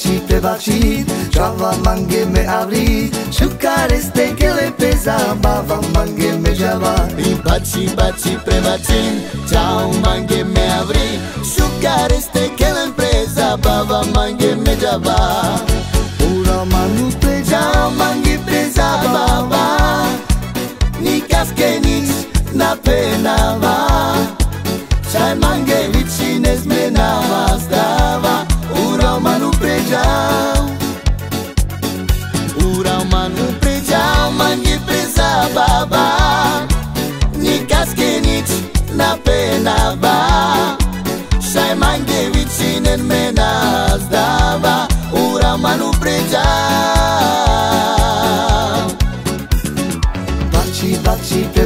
Cite baci, Java mange me avri Su care ste gele pe zabava mange me java I baci, baci pre baci, ciao mange me avri Su care ste gele pre zabava mange me java Pura manu pre jao mange pre zabava Ni kaske nic na penava Shai mange vici nezmenava sta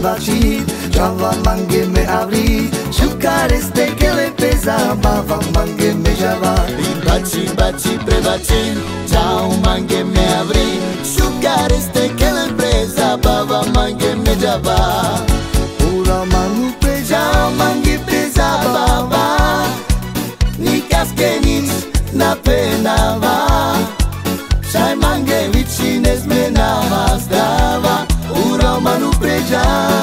baci, pe bacit Java mange me abri Shukar este que le pesa Bava mange me java Baci, baci, prebacin Ciao, mange me abri Shukar este que la empresa Baba, mange me java Ura manu pre Ciao, mange presa baba Ni casque nici na pena va Shai mange vicines me na stava Ura manu pregiau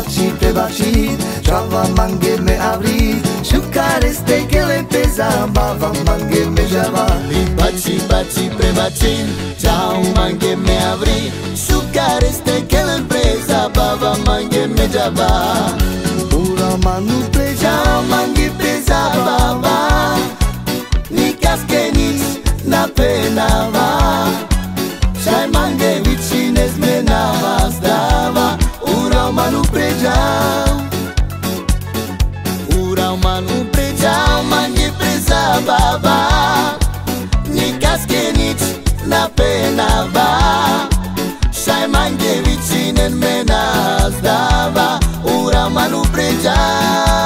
Baci, baci, pe bacit Java mange me abri Shukar este que le pesa Bava mange me java. Baci, baci, prebacin Ciao, mange me abri Shukar este que la empresa Baba, mange me java. Ura manu pre Ciao, mange presa baba Ni casque nici na pena down Ura umanu prejao mani preza baba. Nikaskenit na pena ba. Shai mange vichinen menas dava Ura umanu prejao